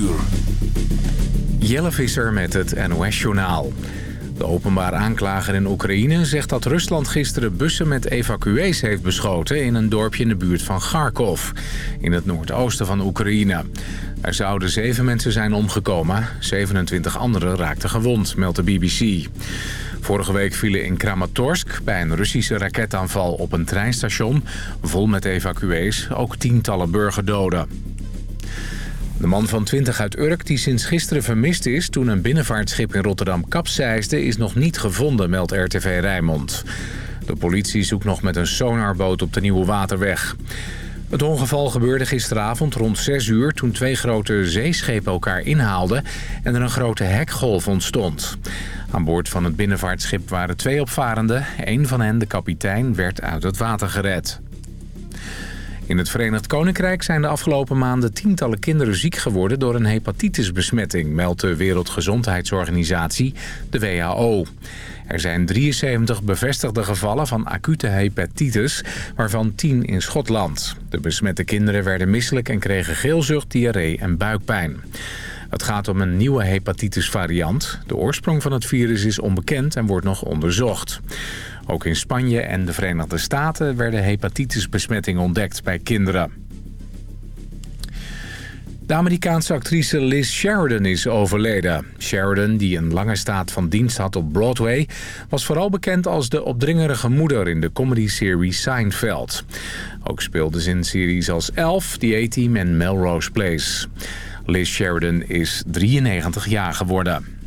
uur. Jelle Visser met het NOS-journaal. De openbaar aanklager in Oekraïne zegt dat Rusland gisteren bussen met evacuees heeft beschoten... in een dorpje in de buurt van Kharkov, in het noordoosten van Oekraïne. Er zouden zeven mensen zijn omgekomen, 27 anderen raakten gewond, meldt de BBC. Vorige week vielen in Kramatorsk bij een Russische raketaanval op een treinstation... vol met evacuees, ook tientallen burgerdoden. De man van 20 uit Urk, die sinds gisteren vermist is... toen een binnenvaartschip in Rotterdam kapseisde... is nog niet gevonden, meldt RTV Rijnmond. De politie zoekt nog met een sonarboot op de Nieuwe Waterweg. Het ongeval gebeurde gisteravond rond 6 uur... toen twee grote zeeschepen elkaar inhaalden... en er een grote hekgolf ontstond. Aan boord van het binnenvaartschip waren twee opvarenden. Eén van hen, de kapitein, werd uit het water gered. In het Verenigd Koninkrijk zijn de afgelopen maanden tientallen kinderen ziek geworden door een hepatitisbesmetting, meldt de Wereldgezondheidsorganisatie, de WHO. Er zijn 73 bevestigde gevallen van acute hepatitis, waarvan 10 in Schotland. De besmette kinderen werden misselijk en kregen geelzucht, diarree en buikpijn. Het gaat om een nieuwe hepatitisvariant. De oorsprong van het virus is onbekend en wordt nog onderzocht. Ook in Spanje en de Verenigde Staten werden hepatitisbesmettingen ontdekt bij kinderen. De Amerikaanse actrice Liz Sheridan is overleden. Sheridan, die een lange staat van dienst had op Broadway... was vooral bekend als de opdringerige moeder in de comedy-serie Seinfeld. Ook speelde ze in series als Elf, The A-Team en Melrose Place. Liz Sheridan is 93 jaar geworden.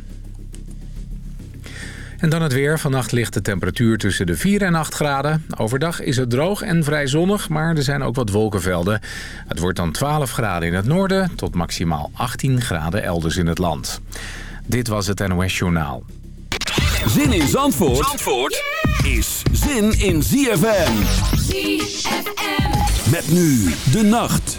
En dan het weer. Vannacht ligt de temperatuur tussen de 4 en 8 graden. Overdag is het droog en vrij zonnig, maar er zijn ook wat wolkenvelden. Het wordt dan 12 graden in het noorden tot maximaal 18 graden elders in het land. Dit was het NOS Journaal. Zin in Zandvoort, Zandvoort is zin in ZFM. ZFM. Met nu de nacht.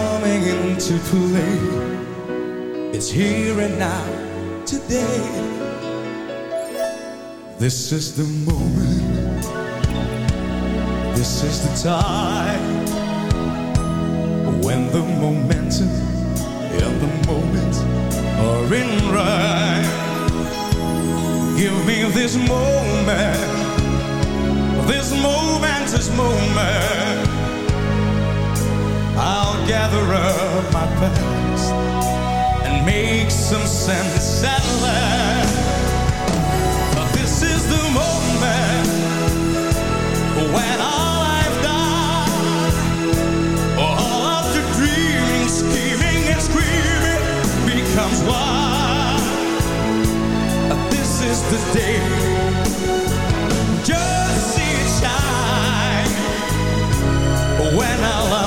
into play. It's here and now, today. This is the moment. This is the time when the momentum and the moment are in right. Give me this moment this momentous moment, I'll gather up my past and make some sense at last. But this is the moment when all I've done, all of the dreaming, scheming, and screaming becomes one. This is the day.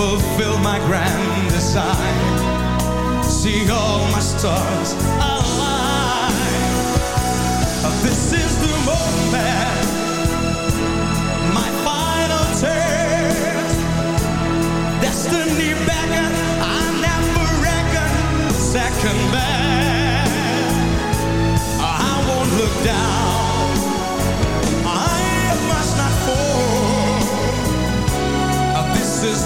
fulfill my grand design. See all my stars align. This is the moment, my final test. Destiny beckon, I never reckon second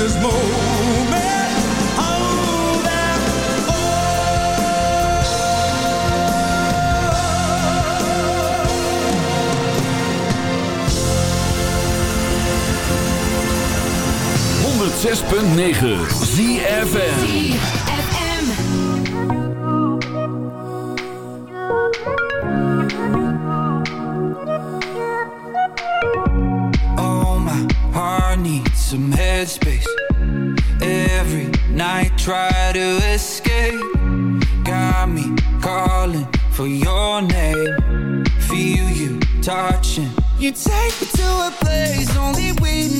this moment. Zes punt negen. ZFN to escape. Got me calling for your name. Feel you touching. You take me to a place only we know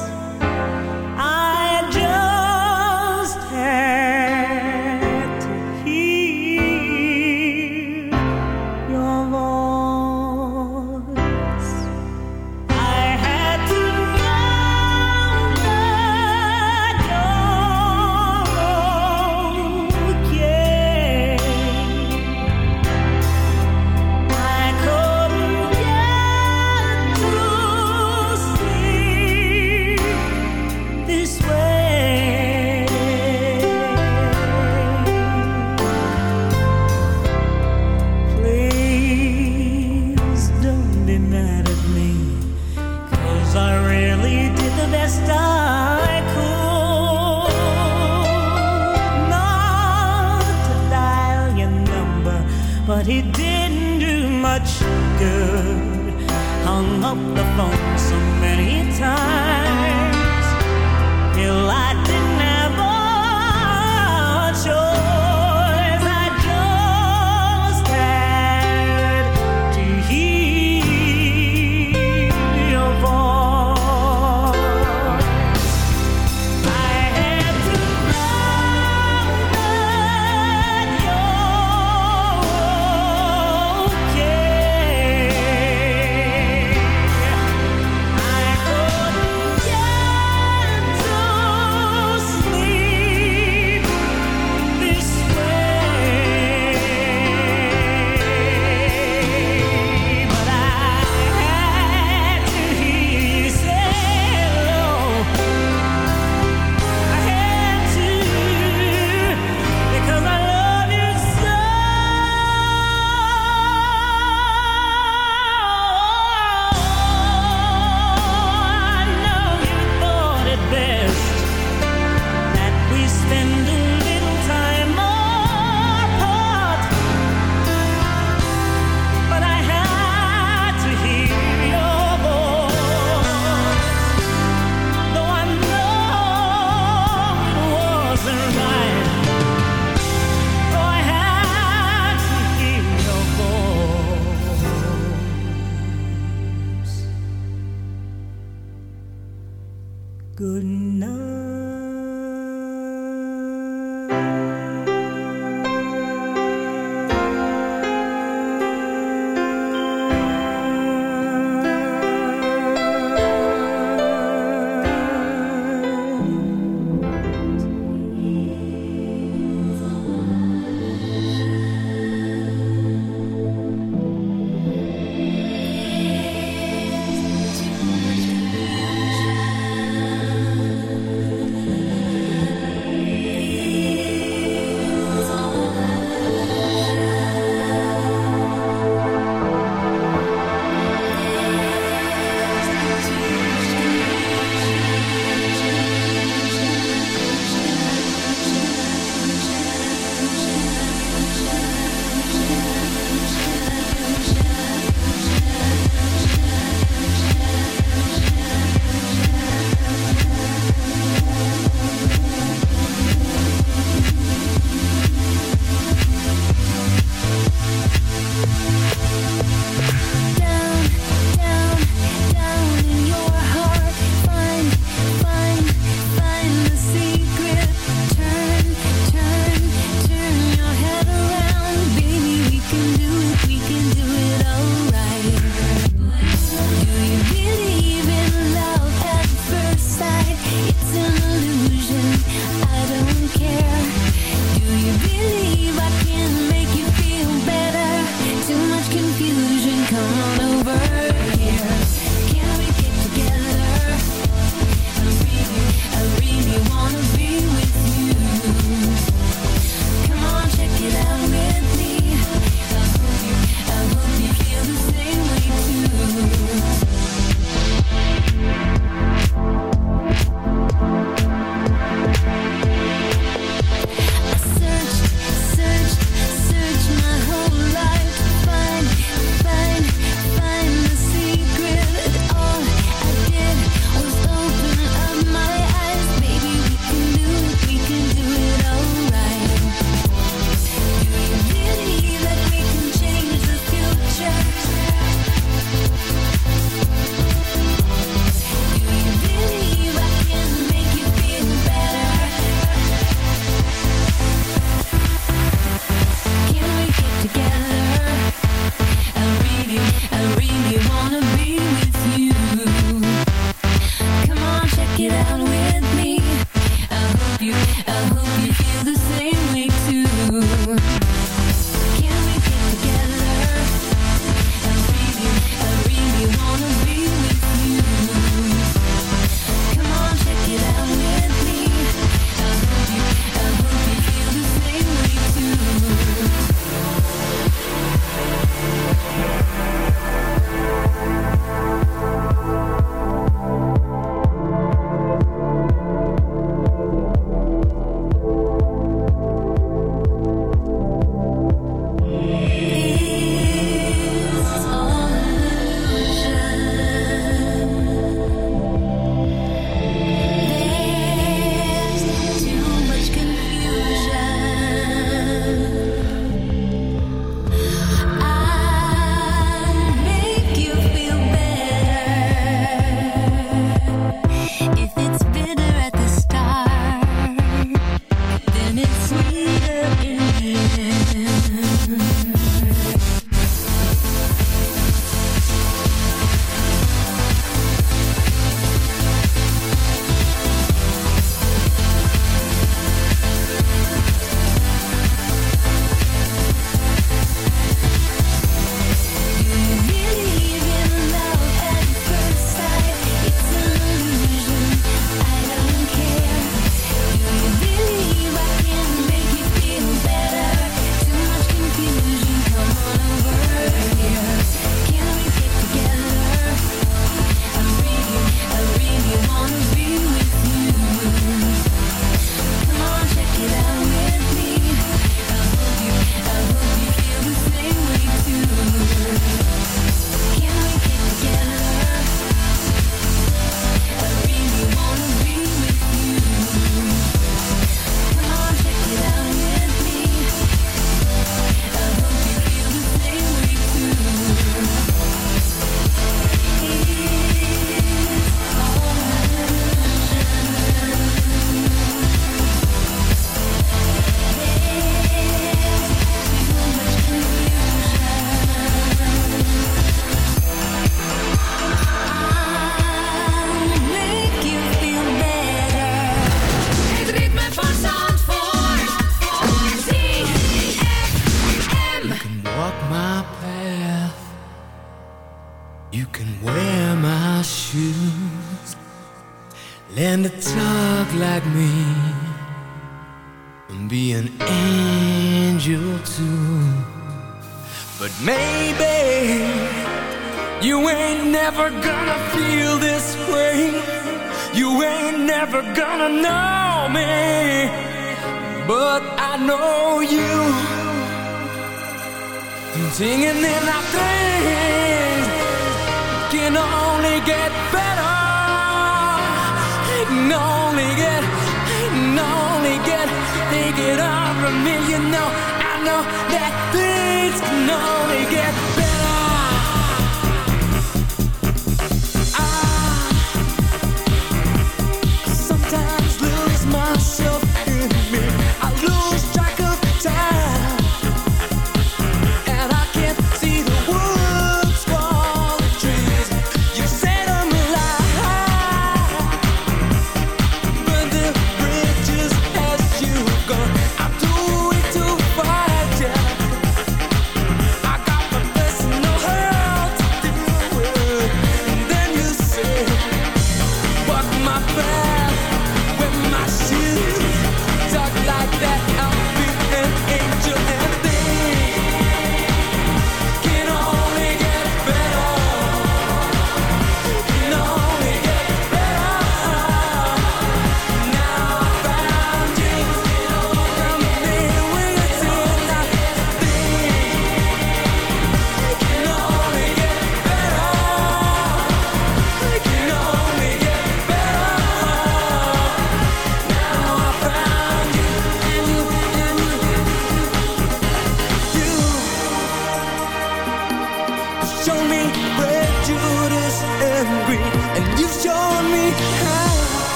take it all from me. You know, I know that things can only get better.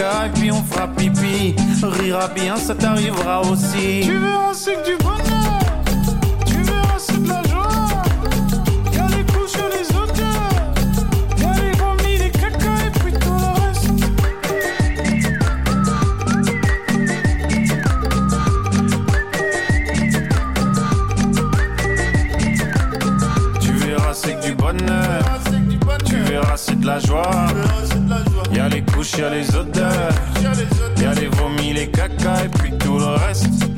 Et puis on fera pipi. Rira bien, ça t'arrivera aussi. La joie. Y'a les couches, y'a les odeurs. Y'a les vomis, les caca et puis tout le reste.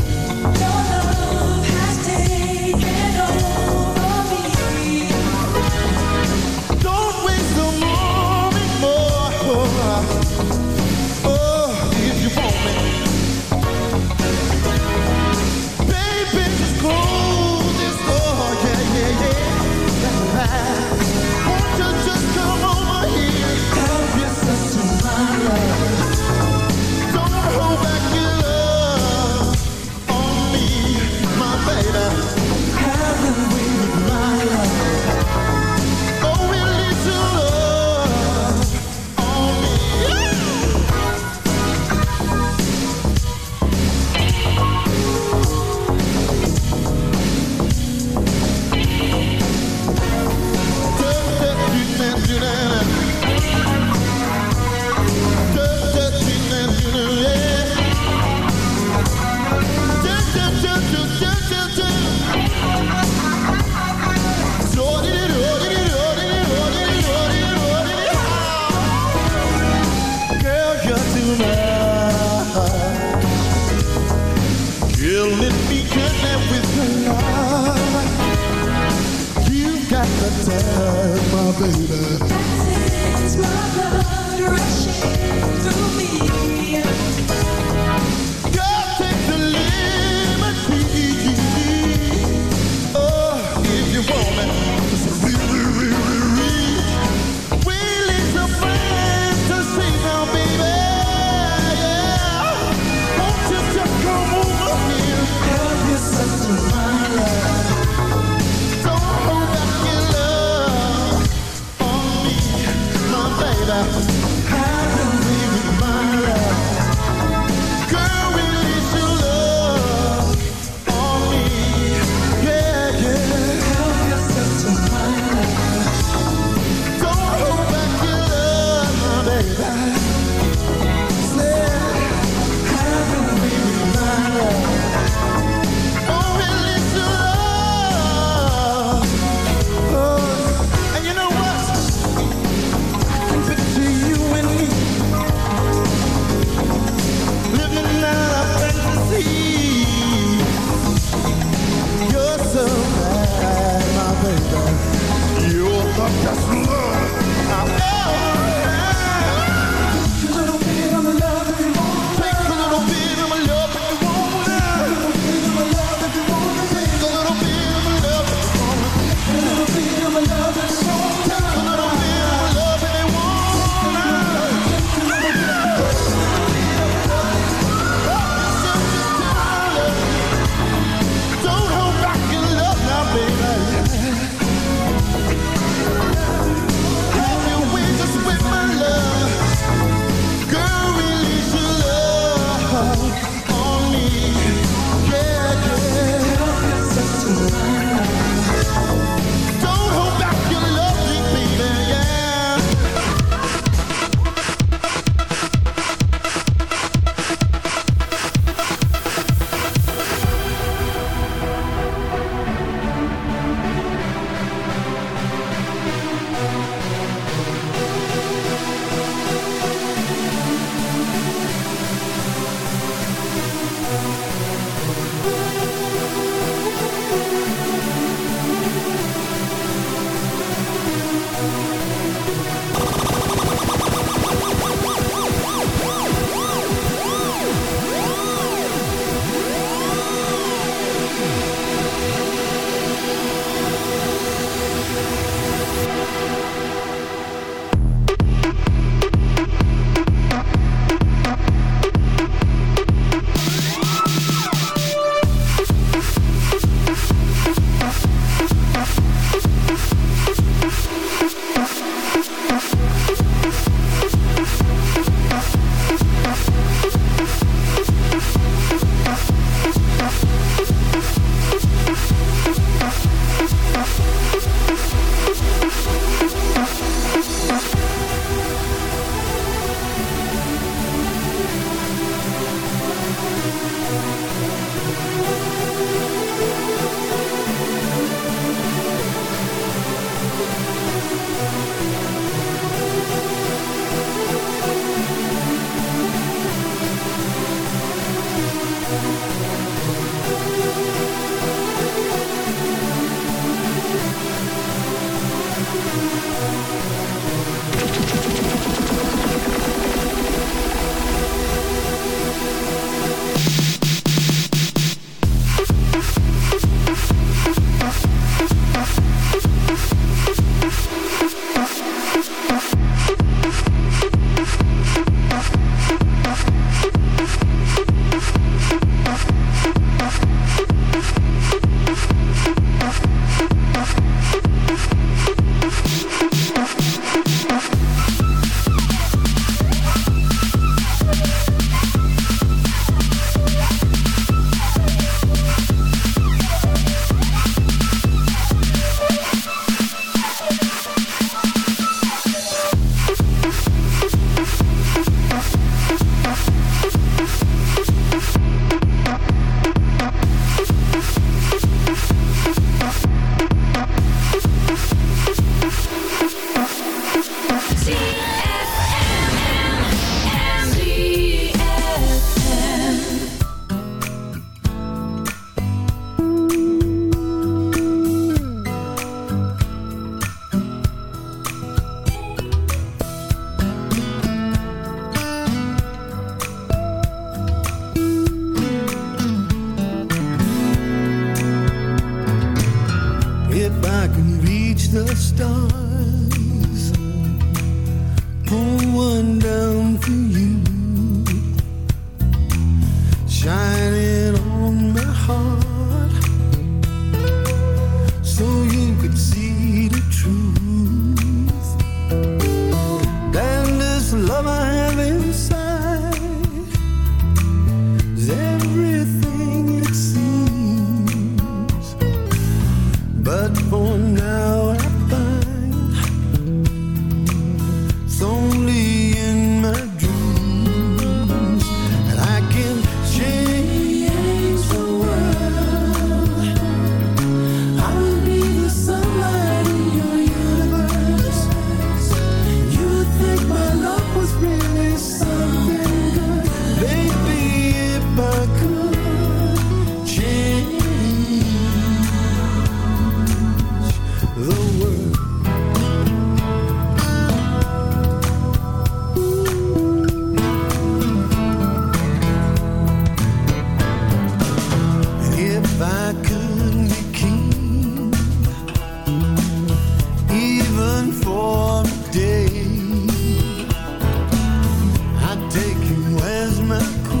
As my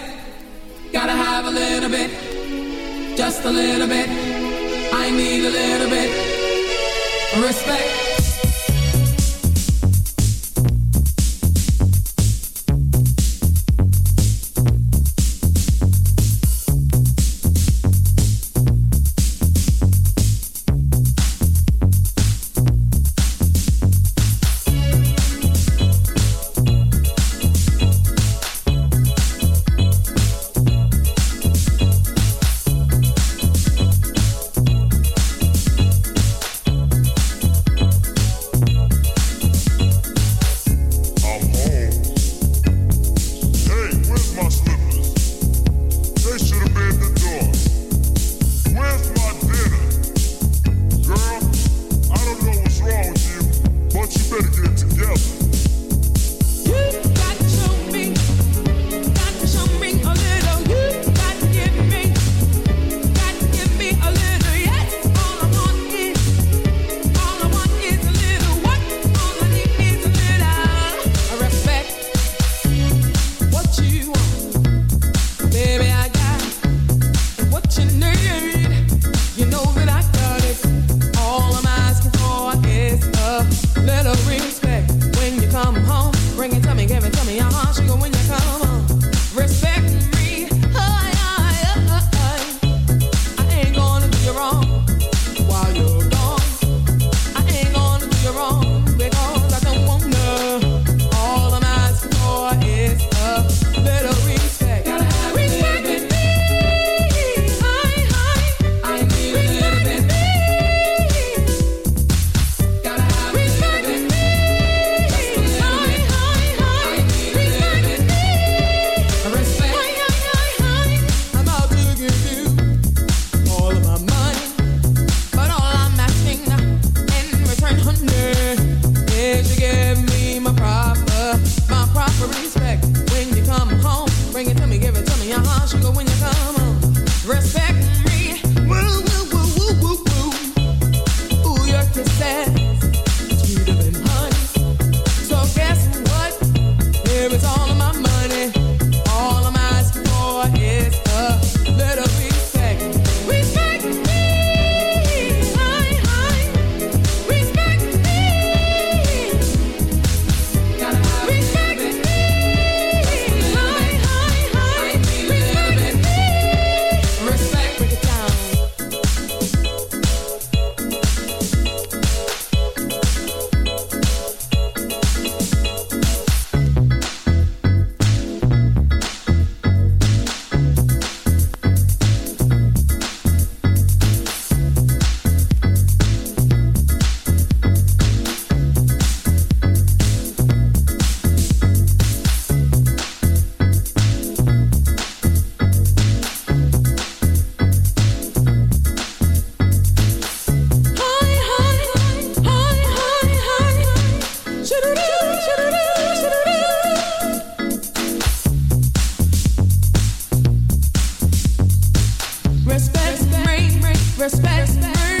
respect, respect, respect, respect.